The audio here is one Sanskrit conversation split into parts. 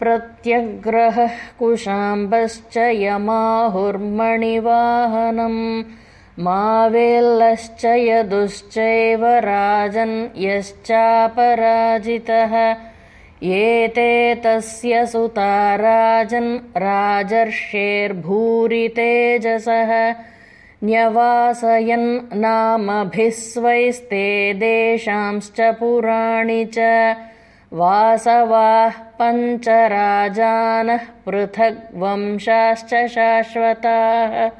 प्रत्यग्रहः कुशाम्बश्च यमाहुर्मणिवाहनम्। मावेल्लश्च यदुश्चैव राजन् यश्चापराजितः। एते तस्य सुता राजन् राजर्षेर्भूरि तेजसः न्यवासयन् नामभिः स्वैस्ते देशांश्च पुराणि च वासवाः पञ्चराजानः पृथग्वंशाश्च शाश्वताः।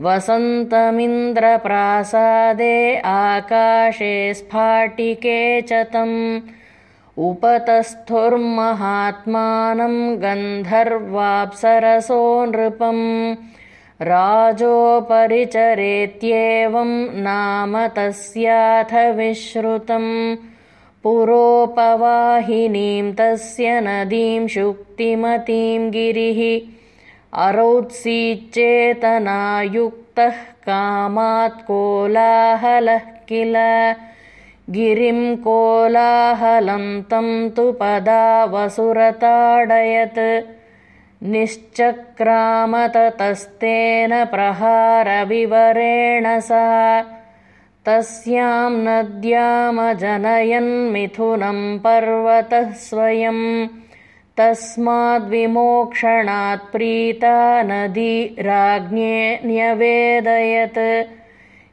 वसन्तमिन्द्रप्रासादे आकाशे स्फाटिके च तम्। उपतस्थुर्महात्मानं गन्धर्वाप्सरसो नृपम्। राजोपरिचरेत्येवं नाम तस्याथ विश्रुतम् पुरोपवाहिनीं तस्य नदीं शुक्तिमतीं गिरिः अरौत्सीच्चेतनायुक्तः कामात् कोलाहलः किल? गिरिं कोलाहलं तं तु पदावसुरताडयत्। निश्चक्रामततस्तेन प्रहारविवरेण सा तस्यां नद्यामजनयन्मिथुनं पर्वतः स्वयं। प्रीता नदी राज्ञे न्यवेदयत्।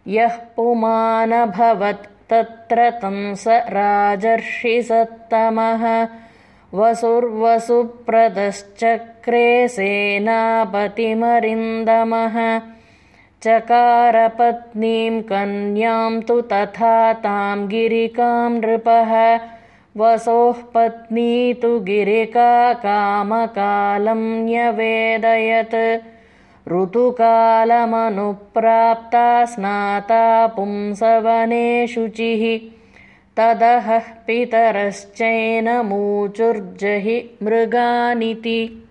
यः पुमानभवत् तत्र तं स राजर्षिसत्तमः वसुर्वसुप्रदश्चक्रे सेनापतिमरिन्दमः चकारपत्नीं कन्यां तु तथा तां गिरिकां नृपः। वसोः पत्नी तु गिरिका कामकालं न्यवेदयत्। ऋतुकालमनुप्राप्ता स्नाता पुंसवने शुचिः। तदहः पितरश्चैनमूचुर्जहि मृगानिति